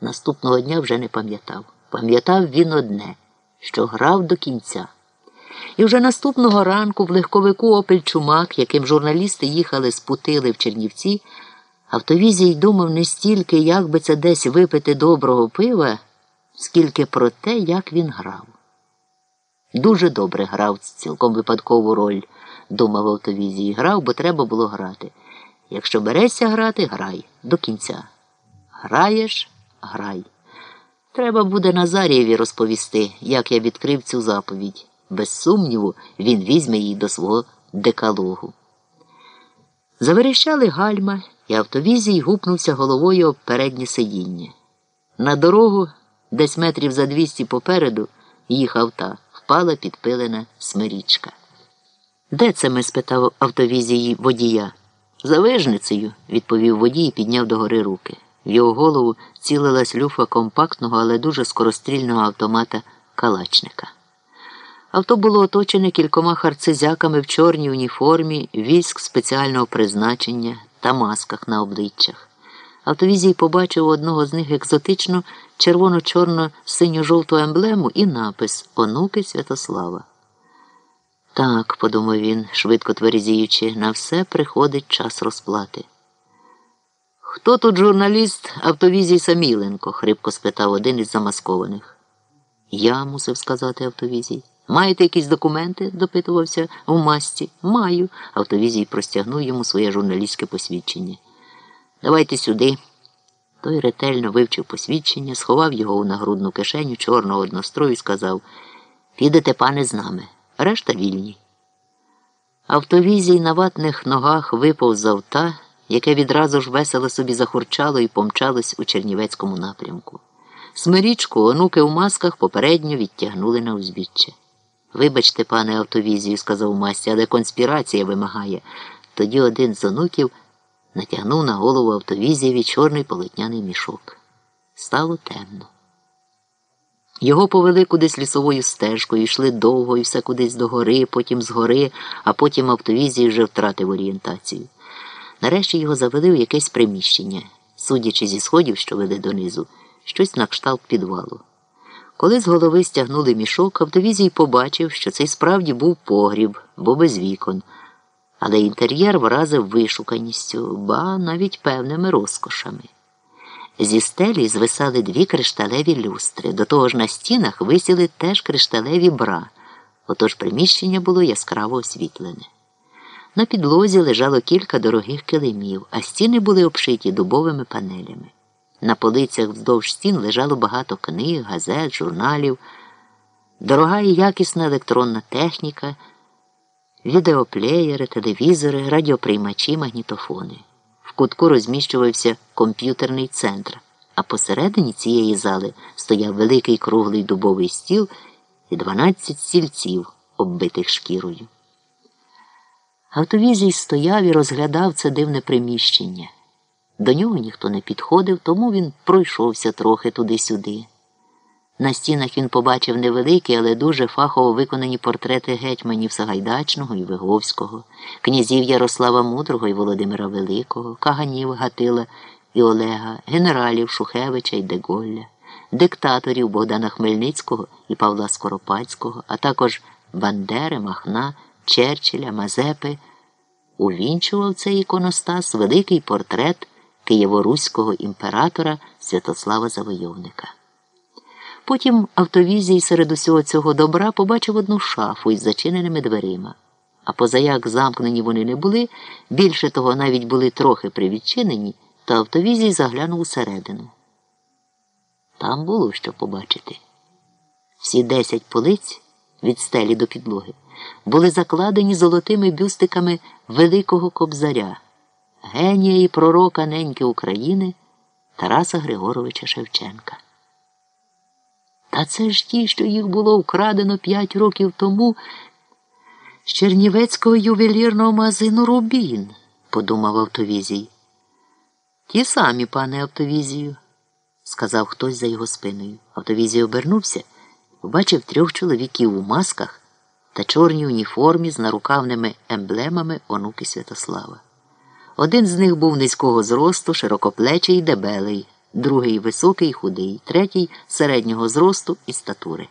Наступного дня вже не пам'ятав. Пам'ятав він одне, що грав до кінця. І вже наступного ранку в легковику Опель Чумак, яким журналісти їхали з Путили в Чернівці, автовізій думав не стільки, як би це десь випити доброго пива, скільки про те, як він грав. Дуже добре грав цілком випадкову роль, думав автовізій. Грав, бо треба було грати. Якщо берешся грати, грай до кінця. Граєш, грай. Треба буде Назарієві розповісти, як я відкрив цю заповідь. Без сумніву, він візьме її до свого декалогу. Заверещали гальма, і автовізій гупнувся головою об переднє сидіння. На дорогу, десь метрів за двісті попереду, їхав та впала підпилена смирічка. Де це ми? спитав автовізії водія. За вижницею, відповів водій і підняв догори руки. В його голову цілилась люфа компактного, але дуже скорострільного автомата калачника. Авто було оточене кількома харцизяками в чорній уніформі, військ спеціального призначення та масках на обличчях. Автовізій побачив у одного з них екзотичну червоно-чорно-синьо-жовту емблему і напис Онуки Святослава. Так, подумав він, швидко тверезіючи, на все приходить час розплати. Хто тут журналіст автовізій Саміленко? хрипко спитав один із замаскованих. Я мусив сказати автовізій. Маєте якісь документи? допитувався в масті. Маю. Автовізій простягнув йому своє журналістське посвідчення. Давайте сюди. Той ретельно вивчив посвідчення, сховав його у нагрудну кишеню чорного однострою і сказав Підете, пане, з нами. Решта вільні. Автовізій на ватних ногах випав з авта, яке відразу ж весело собі захурчало і помчалось у Чернівецькому напрямку. Смирічку онуки у масках попередньо відтягнули на узбіччя. Вибачте, пане автовізію, сказав Масті, але конспірація вимагає. Тоді один з онуків натягнув на голову автовізієві чорний полотняний мішок. Стало темно. Його повели кудись лісовою стежкою, йшли довго і все кудись догори, потім згори, а потім автовізій вже втратив орієнтацію. Нарешті його завели в якесь приміщення, судячи зі сходів, що вели донизу, щось на кшталт підвалу. Коли з голови стягнули мішок, автовізій побачив, що цей справді був погріб, бо без вікон, але інтер'єр вразив вишуканістю, ба навіть певними розкошами. Зі стелі звисали дві кришталеві люстри, до того ж на стінах висіли теж кришталеві бра, отож приміщення було яскраво освітлене. На підлозі лежало кілька дорогих килимів, а стіни були обшиті дубовими панелями. На полицях вздовж стін лежало багато книг, газет, журналів, дорога і якісна електронна техніка, відеоплеєри, телевізори, радіоприймачі, магнітофони. В кутку розміщувався комп'ютерний центр, а посередині цієї зали стояв великий круглий дубовий стіл і 12 стільців, оббитих шкірою. Автовізій стояв і розглядав це дивне приміщення. До нього ніхто не підходив, тому він пройшовся трохи туди-сюди. На стінах він побачив невеликі, але дуже фахово виконані портрети гетьманів Сагайдачного і Виговського, князів Ярослава Мудрого і Володимира Великого, Каганів Гатила і Олега, генералів Шухевича і Деголля, диктаторів Богдана Хмельницького і Павла Скоропадського, а також Бандери, Махна, Черчилля, Мазепи. Увінчував цей іконостас великий портрет києворуського імператора Святослава Завойовника. Потім автовізій серед усього цього добра побачив одну шафу із зачиненими дверима. А позаяк замкнені вони не були, більше того, навіть були трохи привідчинені, то автовізій заглянув усередину. Там було що побачити. Всі десять полиць від стелі до підлоги були закладені золотими бюстиками Великого Кобзаря, генія і пророка неньки України Тараса Григоровича Шевченка. Та це ж ті, що їх було вкрадено п'ять років тому з Чернівецького ювелірного магазину Рубін, подумав автовізій. Ті самі, пане автовізію, сказав хтось за його спиною. Автовізій обернувся побачив трьох чоловіків у масках та чорній уніформі з нарукавними емблемами онуки Святослава. Один з них був низького зросту, широкоплечий і дебелий, другий високий і худий, третій середнього зросту і статури.